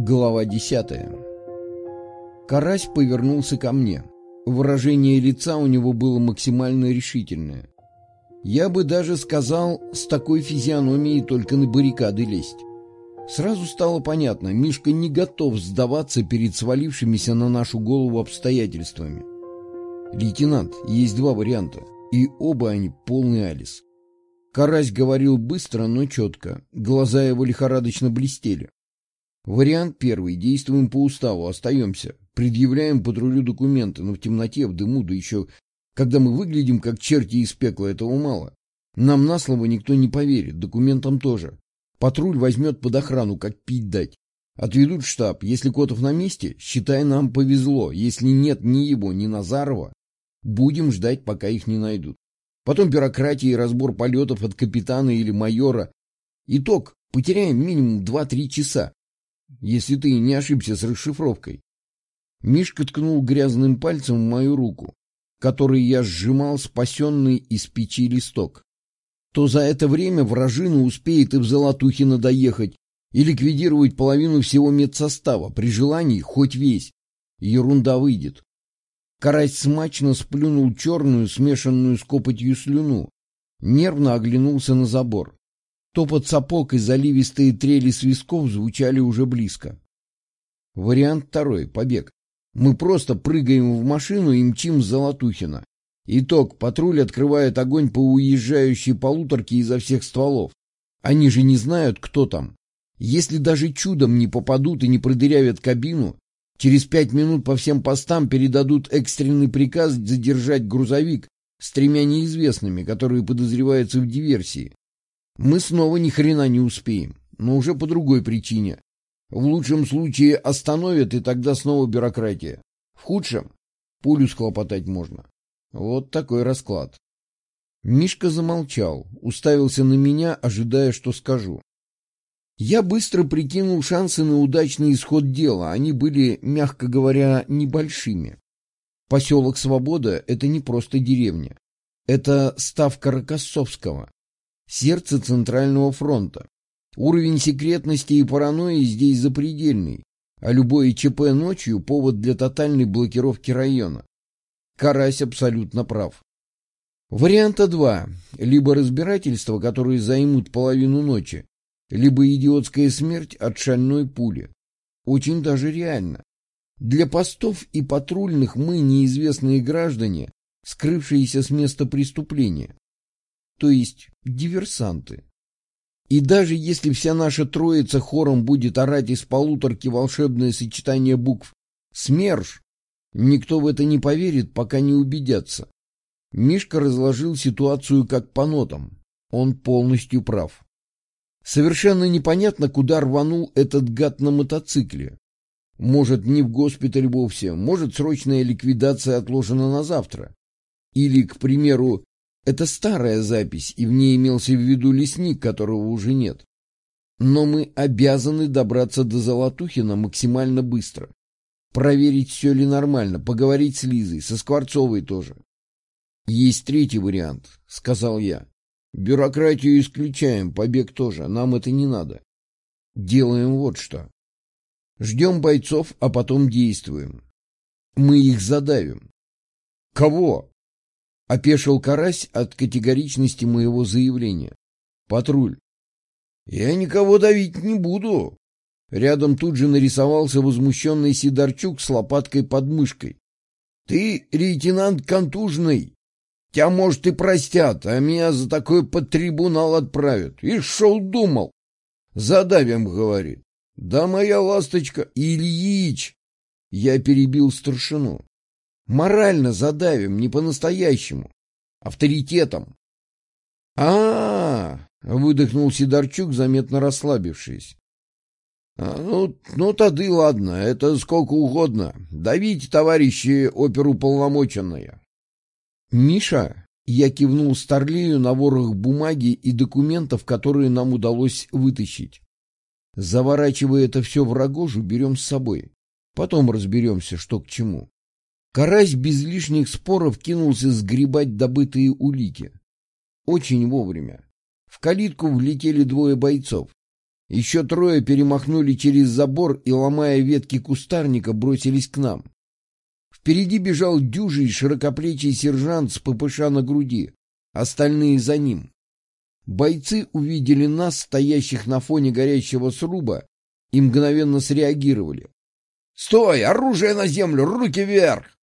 Глава десятая Карась повернулся ко мне. Выражение лица у него было максимально решительное. Я бы даже сказал, с такой физиономией только на баррикады лезть. Сразу стало понятно, Мишка не готов сдаваться перед свалившимися на нашу голову обстоятельствами. «Лейтенант, есть два варианта, и оба они полный Алис». Карась говорил быстро, но четко, глаза его лихорадочно блестели. Вариант первый. Действуем по уставу, остаемся. Предъявляем патрулю документы, но в темноте, в дыму, да еще когда мы выглядим как черти из пекла, этого мало. Нам на слово никто не поверит, документам тоже. Патруль возьмет под охрану, как пить дать. Отведут штаб. Если Котов на месте, считай, нам повезло. Если нет ни его, ни Назарова, будем ждать, пока их не найдут. Потом бюрократия и разбор полетов от капитана или майора. Итог. Потеряем минимум 2-3 часа если ты не ошибся с расшифровкой. Мишка ткнул грязным пальцем в мою руку, которой я сжимал спасенный из печи листок. То за это время вражина успеет и в Золотухино доехать, и ликвидировать половину всего медсостава, при желании хоть весь. Ерунда выйдет. Карась смачно сплюнул черную, смешанную с копотью слюну, нервно оглянулся на забор. Топот сапог и заливистые трели свистков звучали уже близко. Вариант второй — побег. Мы просто прыгаем в машину и мчим с Золотухина. Итог. Патруль открывает огонь по уезжающей полуторке изо всех стволов. Они же не знают, кто там. Если даже чудом не попадут и не продырявят кабину, через пять минут по всем постам передадут экстренный приказ задержать грузовик с тремя неизвестными, которые подозреваются в диверсии. Мы снова ни хрена не успеем, но уже по другой причине. В лучшем случае остановят, и тогда снова бюрократия. В худшем пулю схлопотать можно. Вот такой расклад. Мишка замолчал, уставился на меня, ожидая, что скажу. Я быстро прикинул шансы на удачный исход дела. Они были, мягко говоря, небольшими. Поселок Свобода — это не просто деревня. Это ставка Рокоссовского сердце Центрального фронта. Уровень секретности и паранойи здесь запредельный, а любое ЧП ночью – повод для тотальной блокировки района. Карась абсолютно прав. Варианта два. Либо разбирательства, которые займут половину ночи, либо идиотская смерть от шальной пули. Очень даже реально. Для постов и патрульных мы неизвестные граждане, скрывшиеся с места преступления то есть диверсанты. И даже если вся наша троица хором будет орать из полуторки волшебное сочетание букв «СМЕРШ», никто в это не поверит, пока не убедятся. Мишка разложил ситуацию как по нотам. Он полностью прав. Совершенно непонятно, куда рванул этот гад на мотоцикле. Может, не в госпиталь вовсе, может, срочная ликвидация отложена на завтра. Или, к примеру, это старая запись, и в ней имелся в виду лесник, которого уже нет. Но мы обязаны добраться до Золотухина максимально быстро. Проверить, все ли нормально, поговорить с Лизой, со Скворцовой тоже. Есть третий вариант, сказал я. Бюрократию исключаем, побег тоже, нам это не надо. Делаем вот что. Ждем бойцов, а потом действуем. Мы их задавим. Кого? Опешил карась от категоричности моего заявления. Патруль. Я никого давить не буду. Рядом тут же нарисовался возмущенный Сидорчук с лопаткой под мышкой. Ты, лейтенант контужный. Тебя, может, и простят, а меня за такой под трибунал отправят. И шел думал. Задавим, говорит. Да моя ласточка, Ильич! Я перебил старшину. Морально задавим, не по-настоящему. Авторитетом. а, -а, -а выдохнул Сидорчук, заметно расслабившись. А, «Ну, ну тады ладно, это сколько угодно. Давите, товарищи оперуполномоченные». «Миша?» — я кивнул Старлею на ворох бумаги и документов, которые нам удалось вытащить. «Заворачивая это все в рогожу, берем с собой. Потом разберемся, что к чему». Карась без лишних споров кинулся сгребать добытые улики. Очень вовремя. В калитку влетели двое бойцов. Еще трое перемахнули через забор и, ломая ветки кустарника, бросились к нам. Впереди бежал дюжий широкоплечий сержант с ППШ на груди, остальные за ним. Бойцы увидели нас, стоящих на фоне горящего сруба, и мгновенно среагировали. «Стой! Оружие на землю! Руки вверх!»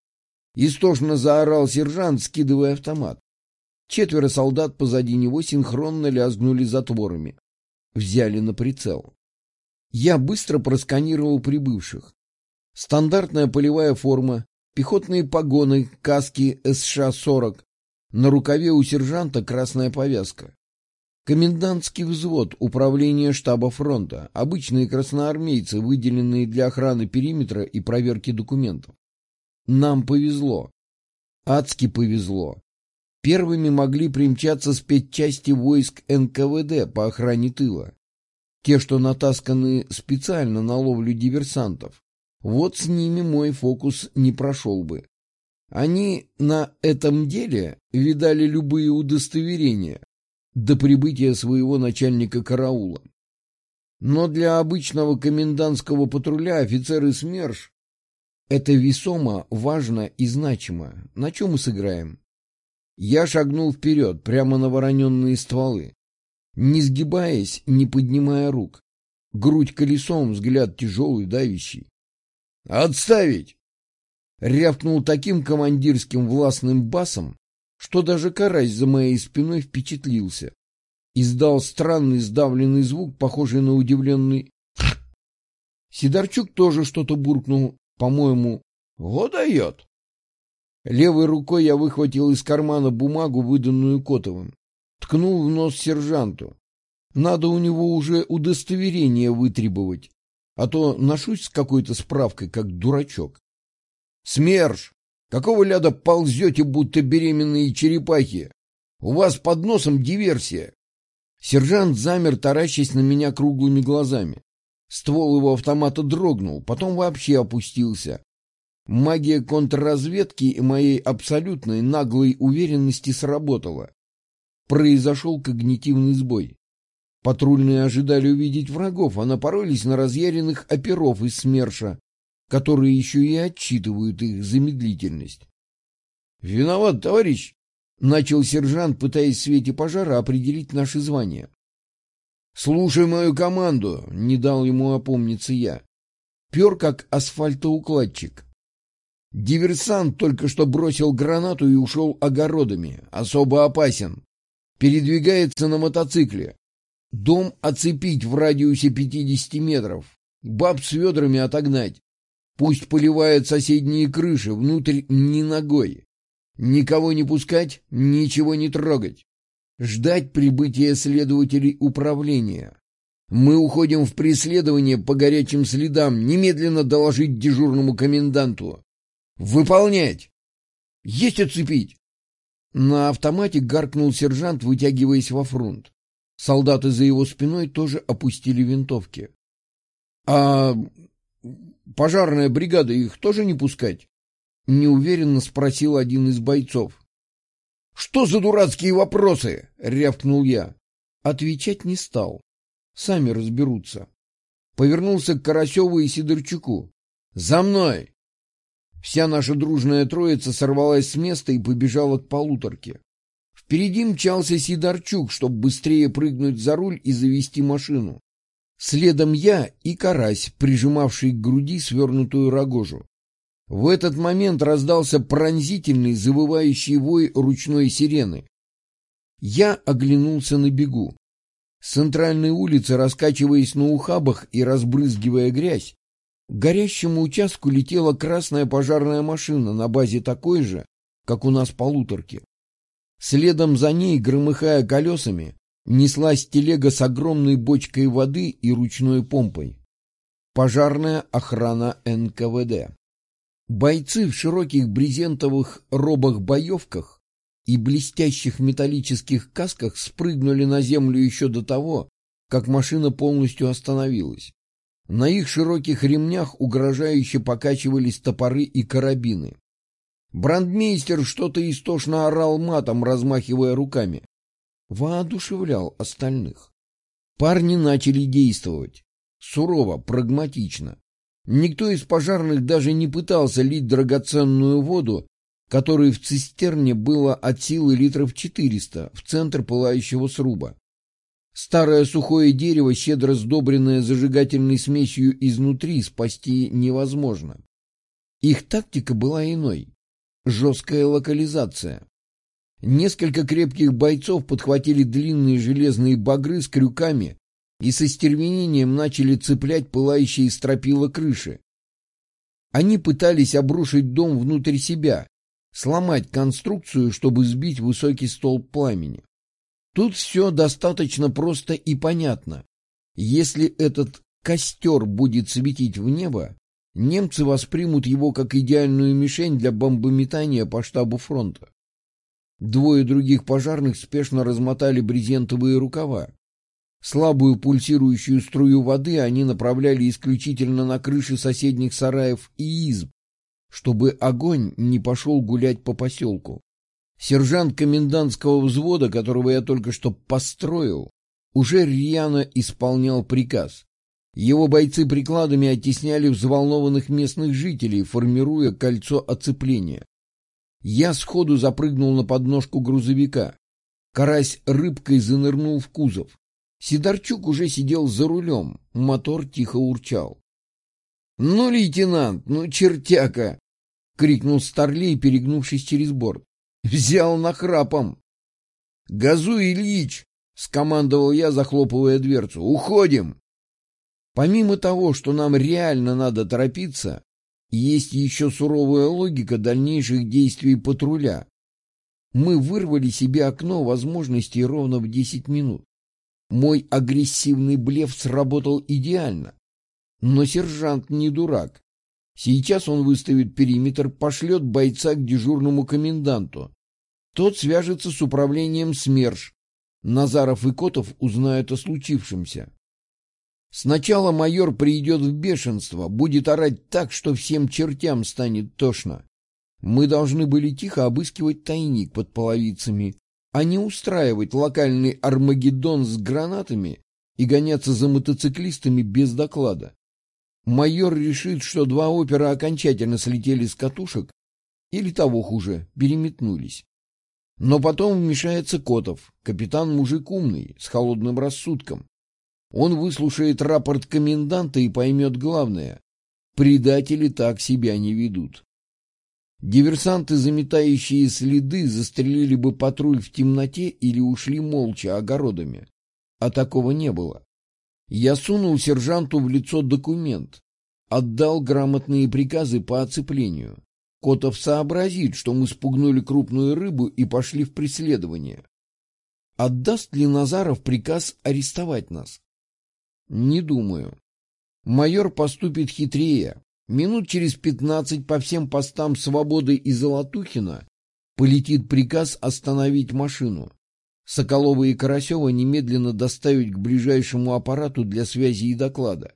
Истошно заорал сержант, скидывая автомат. Четверо солдат позади него синхронно лязгнули затворами. Взяли на прицел. Я быстро просканировал прибывших. Стандартная полевая форма, пехотные погоны, каски СШ-40. На рукаве у сержанта красная повязка. Комендантский взвод управления штаба фронта, обычные красноармейцы, выделенные для охраны периметра и проверки документов. Нам повезло. Адски повезло. Первыми могли примчаться спецчасти войск НКВД по охране тыла. Те, что натасканы специально на ловлю диверсантов. Вот с ними мой фокус не прошел бы. Они на этом деле видали любые удостоверения до прибытия своего начальника караула. Но для обычного комендантского патруля офицеры СМЕРШ это весомо, важно и значимо. На чем мы сыграем? Я шагнул вперед, прямо на вороненные стволы. Не сгибаясь, не поднимая рук. Грудь колесом, взгляд тяжелый, давящий. «Отставить!» Рявкнул таким командирским властным басом, что даже карась за моей спиной впечатлился. Издал странный сдавленный звук, похожий на удивленный... Сидорчук тоже что-то буркнул, по-моему, «Го дает!» Левой рукой я выхватил из кармана бумагу, выданную Котовым. Ткнул в нос сержанту. Надо у него уже удостоверение вытребовать, а то ношусь с какой-то справкой, как дурачок. «СМЕРШ! Какого ляда ползете, будто беременные черепахи? У вас под носом диверсия!» Сержант замер, таращась на меня круглыми глазами. Ствол его автомата дрогнул, потом вообще опустился, Магия контрразведки и моей абсолютной наглой уверенности сработала. Произошел когнитивный сбой. Патрульные ожидали увидеть врагов, а напоролись на разъяренных оперов из СМЕРШа, которые еще и отчитывают их за медлительность. — Виноват, товарищ! — начал сержант, пытаясь в свете пожара определить наши звания. — Слушай мою команду! — не дал ему опомниться я. Пер, как асфальтоукладчик. Диверсант только что бросил гранату и ушел огородами. Особо опасен. Передвигается на мотоцикле. Дом оцепить в радиусе 50 метров. Баб с ведрами отогнать. Пусть поливают соседние крыши, внутрь ни ногой. Никого не пускать, ничего не трогать. Ждать прибытия следователей управления. Мы уходим в преследование по горячим следам, немедленно доложить дежурному коменданту. «Выполнять!» «Есть оцепить!» На автомате гаркнул сержант, вытягиваясь во фронт. Солдаты за его спиной тоже опустили винтовки. «А пожарная бригада их тоже не пускать?» Неуверенно спросил один из бойцов. «Что за дурацкие вопросы?» — рявкнул я. Отвечать не стал. Сами разберутся. Повернулся к Карасеву и Сидорчуку. «За мной!» Вся наша дружная троица сорвалась с места и побежала к полуторке. Впереди мчался Сидорчук, чтобы быстрее прыгнуть за руль и завести машину. Следом я и Карась, прижимавший к груди свернутую рогожу. В этот момент раздался пронзительный, завывающий вой ручной сирены. Я оглянулся на бегу. С центральной улицы, раскачиваясь на ухабах и разбрызгивая грязь, к горящему участку летела красная пожарная машина на базе такой же, как у нас полуторки. Следом за ней, громыхая колесами, неслась телега с огромной бочкой воды и ручной помпой. Пожарная охрана НКВД. Бойцы в широких брезентовых робах-боевках и блестящих металлических касках спрыгнули на землю еще до того, как машина полностью остановилась. На их широких ремнях угрожающе покачивались топоры и карабины. Брандмейстер что-то истошно орал матом, размахивая руками. Воодушевлял остальных. Парни начали действовать. Сурово, прагматично. Никто из пожарных даже не пытался лить драгоценную воду, которой в цистерне было от силы литров 400 в центр пылающего сруба. Старое сухое дерево, щедро сдобренное зажигательной смесью изнутри, спасти невозможно. Их тактика была иной. Жесткая локализация. Несколько крепких бойцов подхватили длинные железные багры с крюками и со стервенением начали цеплять пылающие стропила крыши. Они пытались обрушить дом внутрь себя, сломать конструкцию, чтобы сбить высокий столб пламени. Тут все достаточно просто и понятно. Если этот костер будет светить в небо, немцы воспримут его как идеальную мишень для бомбометания по штабу фронта. Двое других пожарных спешно размотали брезентовые рукава. Слабую пульсирующую струю воды они направляли исключительно на крыши соседних сараев и изб, чтобы огонь не пошел гулять по поселку. Сержант комендантского взвода, которого я только что построил, уже рьяно исполнял приказ. Его бойцы прикладами оттесняли взволнованных местных жителей, формируя кольцо оцепления. Я сходу запрыгнул на подножку грузовика. Карась рыбкой занырнул в кузов. Сидорчук уже сидел за рулем, мотор тихо урчал. — Ну, лейтенант, ну, чертяка! — крикнул Старлей, перегнувшись через борт. — Взял нахрапом. — Газуй, Ильич! — скомандовал я, захлопывая дверцу. — Уходим! Помимо того, что нам реально надо торопиться, есть еще суровая логика дальнейших действий патруля. Мы вырвали себе окно возможностей ровно в десять минут. Мой агрессивный блеф сработал идеально. Но сержант не дурак. Сейчас он выставит периметр, пошлет бойца к дежурному коменданту. Тот свяжется с управлением СМЕРШ. Назаров и Котов узнают о случившемся. Сначала майор придет в бешенство, будет орать так, что всем чертям станет тошно. Мы должны были тихо обыскивать тайник под половицами, а не устраивать локальный Армагеддон с гранатами и гоняться за мотоциклистами без доклада. Майор решит, что два опера окончательно слетели с катушек или того хуже, переметнулись. Но потом вмешается Котов, капитан мужик умный, с холодным рассудком. Он выслушает рапорт коменданта и поймет главное. Предатели так себя не ведут. Диверсанты, заметающие следы, застрелили бы патруль в темноте или ушли молча огородами. А такого не было. Я сунул сержанту в лицо документ, отдал грамотные приказы по оцеплению. Котов сообразит, что мы спугнули крупную рыбу и пошли в преследование. Отдаст ли Назаров приказ арестовать нас? Не думаю. Майор поступит хитрее. Минут через пятнадцать по всем постам Свободы и Золотухина полетит приказ остановить машину. Соколова и Карасева немедленно доставить к ближайшему аппарату для связи и доклада.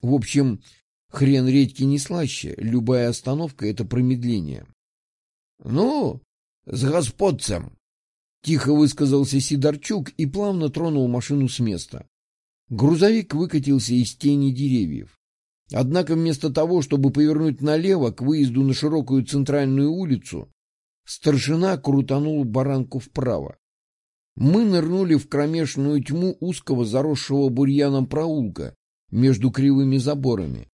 В общем, хрен редьки не слаще, любая остановка — это промедление. — Ну, с господцем! — тихо высказался Сидорчук и плавно тронул машину с места. Грузовик выкатился из тени деревьев. Однако вместо того, чтобы повернуть налево к выезду на широкую центральную улицу, старшина крутанул баранку вправо. Мы нырнули в кромешную тьму узкого заросшего бурьяном проулка между кривыми заборами.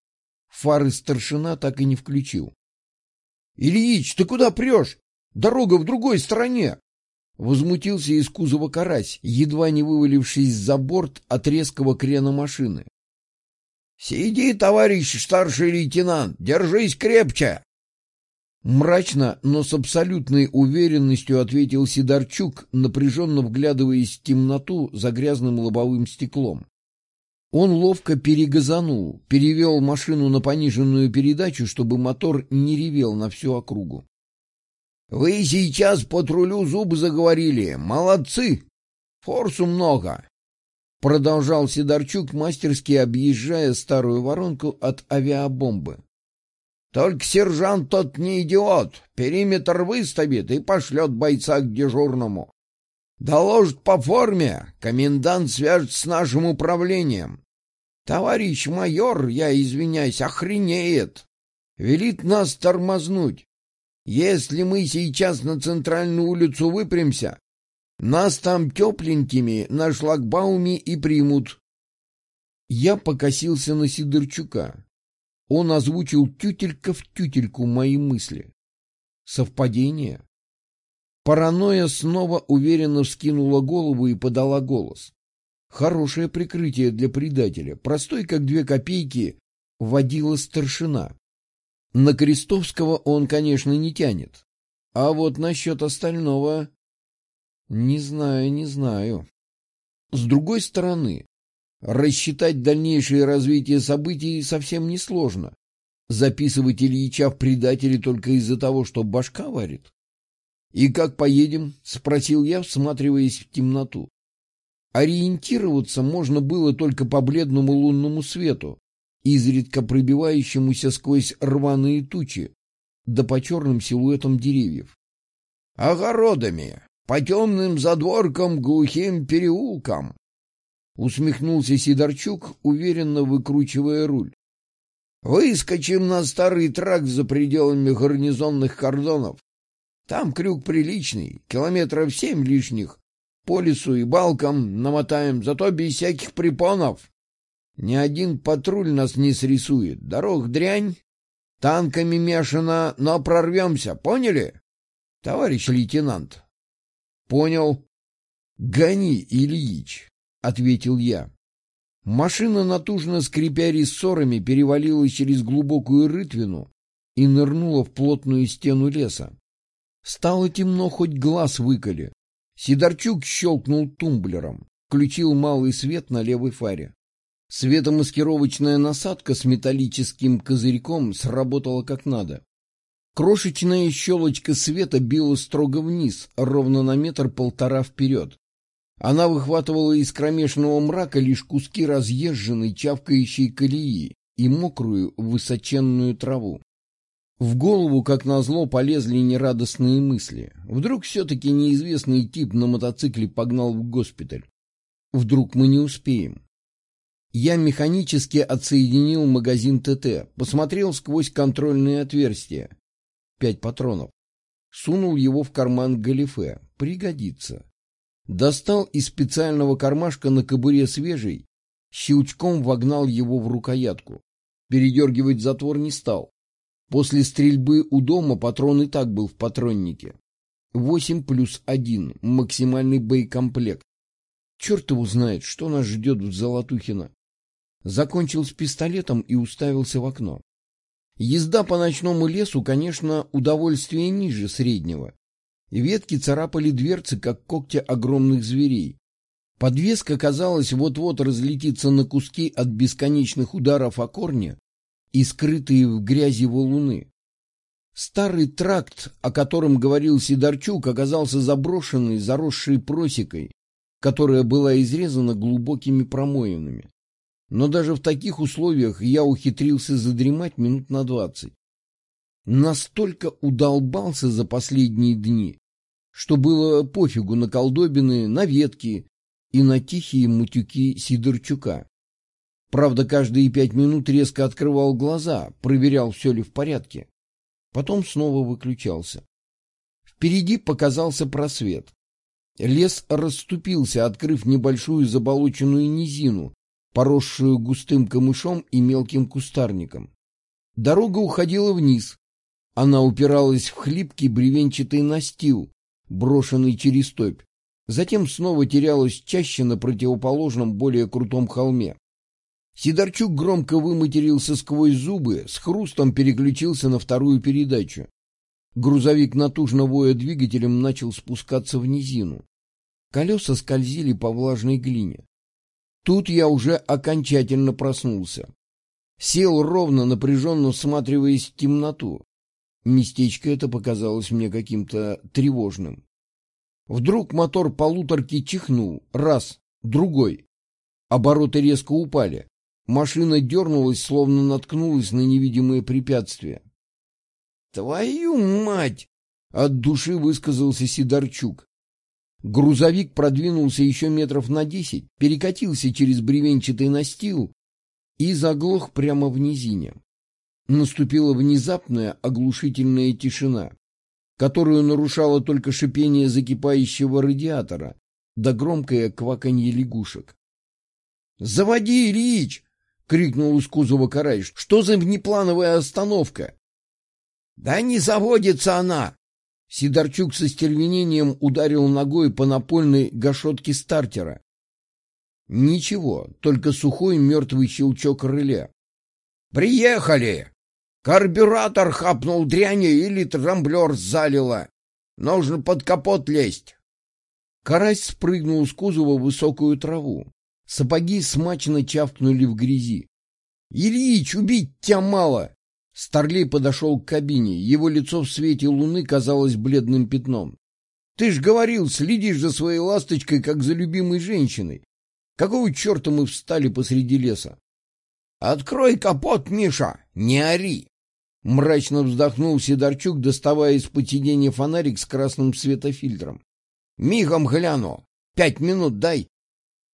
Фары старшина так и не включил. — Ильич, ты куда прешь? Дорога в другой стороне! Возмутился из кузова карась, едва не вывалившись за борт от резкого крена машины. — Сиди, товарищ старший лейтенант, держись крепче! Мрачно, но с абсолютной уверенностью ответил Сидорчук, напряженно вглядываясь в темноту за грязным лобовым стеклом. Он ловко перегазанул, перевел машину на пониженную передачу, чтобы мотор не ревел на всю округу. — Вы сейчас патрулю зубы заговорили. Молодцы! Форсу много. Продолжал Сидорчук, мастерски объезжая старую воронку от авиабомбы. Только сержант тот не идиот. Периметр выставит и пошлет бойца к дежурному. Доложит по форме, комендант свяжется с нашим управлением. Товарищ майор, я извиняюсь, охренеет. Велит нас тормознуть. Если мы сейчас на центральную улицу выпрямся, нас там тепленькими на шлагбауме и примут. Я покосился на Сидорчука. Он озвучил тютелька в тютельку мои мысли. Совпадение? Паранойя снова уверенно вскинула голову и подала голос. Хорошее прикрытие для предателя, простой как две копейки, водила старшина. На Крестовского он, конечно, не тянет. А вот насчет остального... Не знаю, не знаю. С другой стороны, рассчитать дальнейшее развитие событий совсем несложно. Записывать Ильича в предатели только из-за того, что башка варит. «И как поедем?» — спросил я, всматриваясь в темноту. Ориентироваться можно было только по бледному лунному свету, изредка пробивающемуся сквозь рваные тучи, да по черным силуэтам деревьев. «Огородами, по темным задворкам, глухим переулкам!» Усмехнулся Сидорчук, уверенно выкручивая руль. «Выскочим на старый тракт за пределами гарнизонных кордонов. Там крюк приличный, километров семь лишних. По лесу и балкам намотаем, зато без всяких препонов. Ни один патруль нас не срисует. Дорог дрянь, танками мешано, но прорвемся, поняли? Товарищ лейтенант. Понял. Гони, Ильич, ответил я. Машина, натужно скрипя рессорами, перевалила через глубокую рытвину и нырнула в плотную стену леса. Стало темно, хоть глаз выколи. Сидорчук щелкнул тумблером, включил малый свет на левой фаре. Светомаскировочная насадка с металлическим козырьком сработала как надо. Крошечная щелочка света била строго вниз, ровно на метр-полтора вперед. Она выхватывала из кромешного мрака лишь куски разъезженной чавкающей колеи и мокрую высоченную траву. В голову, как назло, полезли нерадостные мысли. Вдруг все-таки неизвестный тип на мотоцикле погнал в госпиталь. Вдруг мы не успеем. Я механически отсоединил магазин ТТ, посмотрел сквозь контрольные отверстия. Пять патронов. Сунул его в карман галифе. Пригодится. Достал из специального кармашка на кобуре свежий, щелчком вогнал его в рукоятку. Передергивать затвор не стал. После стрельбы у дома патрон и так был в патроннике. Восемь плюс один. Максимальный боекомплект. Черт его знает, что нас ждет в Золотухино. Закончил с пистолетом и уставился в окно. Езда по ночному лесу, конечно, удовольствие ниже среднего. Ветки царапали дверцы, как когти огромных зверей. Подвеска, казалось, вот-вот разлетится на куски от бесконечных ударов о корне и скрытые в грязи валуны. Старый тракт, о котором говорил Сидорчук, оказался заброшенный, заросшей просекой, которая была изрезана глубокими промоинами но даже в таких условиях я ухитрился задремать минут на двадцать. Настолько удолбался за последние дни, что было пофигу на колдобины, на ветки и на тихие мутюки Сидорчука. Правда, каждые пять минут резко открывал глаза, проверял, все ли в порядке. Потом снова выключался. Впереди показался просвет. Лес расступился, открыв небольшую заболоченную низину, поросшую густым камышом и мелким кустарником. Дорога уходила вниз. Она упиралась в хлипкий бревенчатый настил, брошенный через топь. Затем снова терялась чаще на противоположном, более крутом холме. Сидорчук громко выматерился сквозь зубы, с хрустом переключился на вторую передачу. Грузовик, натужно воя двигателем, начал спускаться в низину. Колеса скользили по влажной глине. Тут я уже окончательно проснулся. Сел ровно, напряженно всматриваясь в темноту. Местечко это показалось мне каким-то тревожным. Вдруг мотор полуторки чихнул. Раз, другой. Обороты резко упали. Машина дернулась, словно наткнулась на невидимое препятствие. «Твою мать!» — от души высказался Сидорчук. Грузовик продвинулся еще метров на десять, перекатился через бревенчатый настил и заглох прямо в низине. Наступила внезапная оглушительная тишина, которую нарушало только шипение закипающего радиатора да громкое кваканье лягушек. «Заводи, Ильич!» — крикнул из кузова Карай. «Что за внеплановая остановка?» «Да не заводится она!» Сидорчук со стервенением ударил ногой по напольной гашетке стартера. Ничего, только сухой мертвый щелчок рыля. «Приехали! Карбюратор хапнул дряни или трамблер залило. Нужно под капот лезть!» Карась спрыгнул с кузова в высокую траву. Сапоги смачно чавкнули в грязи. «Ильич, убить тебя мало!» Старлей подошел к кабине. Его лицо в свете луны казалось бледным пятном. «Ты ж говорил, следишь за своей ласточкой, как за любимой женщиной. Какого черта мы встали посреди леса?» «Открой капот, Миша! Не ори!» Мрачно вздохнул Сидорчук, доставая из-под сиденья фонарик с красным светофильтром. «Мигом гляну! Пять минут дай!»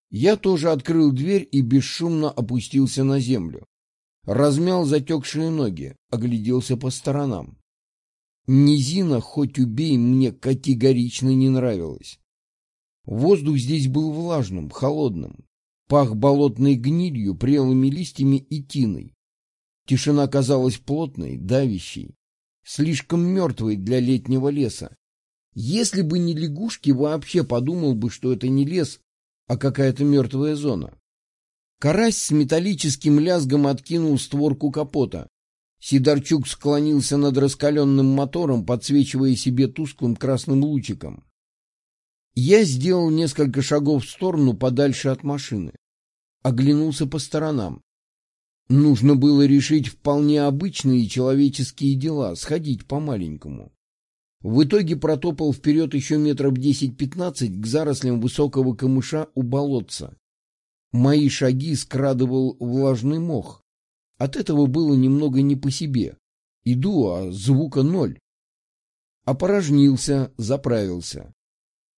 Я тоже открыл дверь и бесшумно опустился на землю. Размял затекшие ноги, огляделся по сторонам. Низина, хоть убей, мне категорично не нравилась. Воздух здесь был влажным, холодным. Пах болотной гнилью, прелыми листьями и тиной. Тишина казалась плотной, давящей, слишком мертвой для летнего леса. Если бы не лягушки, вообще подумал бы, что это не лес, а какая-то мертвая зона. Карась с металлическим лязгом откинул створку капота. Сидорчук склонился над раскаленным мотором, подсвечивая себе тусклым красным лучиком. Я сделал несколько шагов в сторону подальше от машины. Оглянулся по сторонам. Нужно было решить вполне обычные человеческие дела, сходить по-маленькому. В итоге протопал вперед еще метров десять-пятнадцать к зарослям высокого камыша у болотца. Мои шаги скрадывал влажный мох. От этого было немного не по себе. Иду, а звука ноль. Опорожнился, заправился.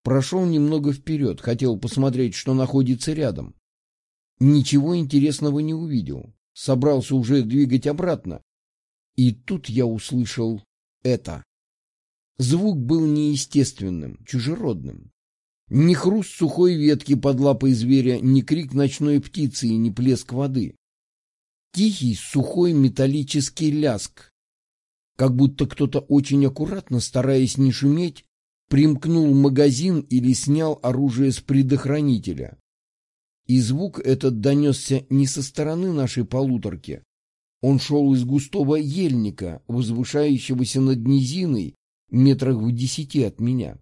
Прошел немного вперед, хотел посмотреть, что находится рядом. Ничего интересного не увидел. Собрался уже двигать обратно. И тут я услышал это. Звук был неестественным, чужеродным. Ни хруст сухой ветки под лапой зверя, ни крик ночной птицы и ни плеск воды. Тихий, сухой металлический ляск. Как будто кто-то очень аккуратно, стараясь не шуметь, примкнул магазин или снял оружие с предохранителя. И звук этот донесся не со стороны нашей полуторки. Он шел из густого ельника, возвышающегося над низиной метрах в десяти от меня.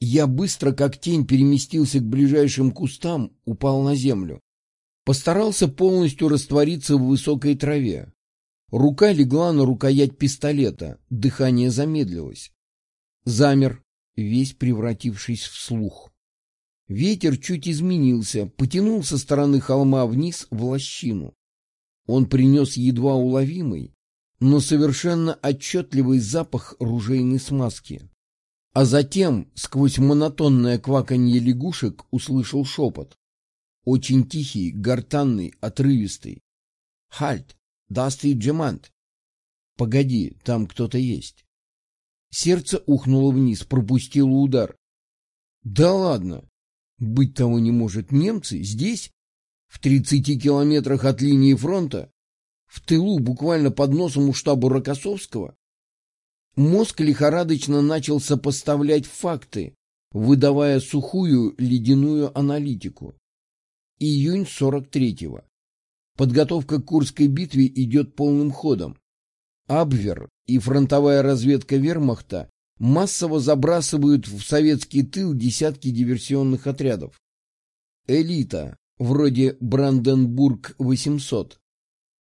Я быстро, как тень, переместился к ближайшим кустам, упал на землю. Постарался полностью раствориться в высокой траве. Рука легла на рукоять пистолета, дыхание замедлилось. Замер, весь превратившись в слух. Ветер чуть изменился, потянул со стороны холма вниз в лощину. Он принес едва уловимый, но совершенно отчетливый запах ружейной смазки. А затем, сквозь монотонное кваканье лягушек, услышал шепот. Очень тихий, гортанный, отрывистый. «Хальт! Дасти джемант!» «Погоди, там кто-то есть!» Сердце ухнуло вниз, пропустило удар. «Да ладно! Быть того не может. Немцы здесь, в тридцати километрах от линии фронта, в тылу, буквально под носом у штаба Рокоссовского, мозг лихорадочно начал сопоставлять факты, выдавая сухую ледяную аналитику. Июнь 43-го. Подготовка к Курской битве идет полным ходом. Абвер и фронтовая разведка вермахта массово забрасывают в советский тыл десятки диверсионных отрядов. Элита, вроде Бранденбург-800,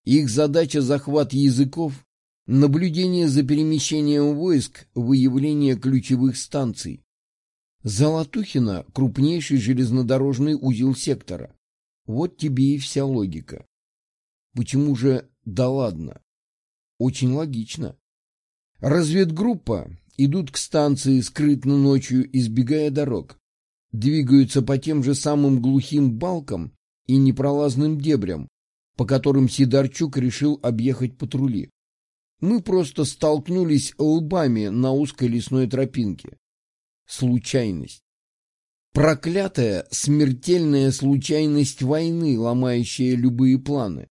их задача – захват языков, наблюдение за перемещением войск, выявление ключевых станций. Золотухина – крупнейший железнодорожный узел сектора. Вот тебе и вся логика. Почему же «да ладно»? Очень логично. Разведгруппа идут к станции скрытно ночью, избегая дорог. двигаются по тем же самым глухим балкам и непролазным дебрям, по которым Сидорчук решил объехать патрули. Мы просто столкнулись лбами на узкой лесной тропинке. Случайность. Проклятая, смертельная случайность войны, ломающая любые планы.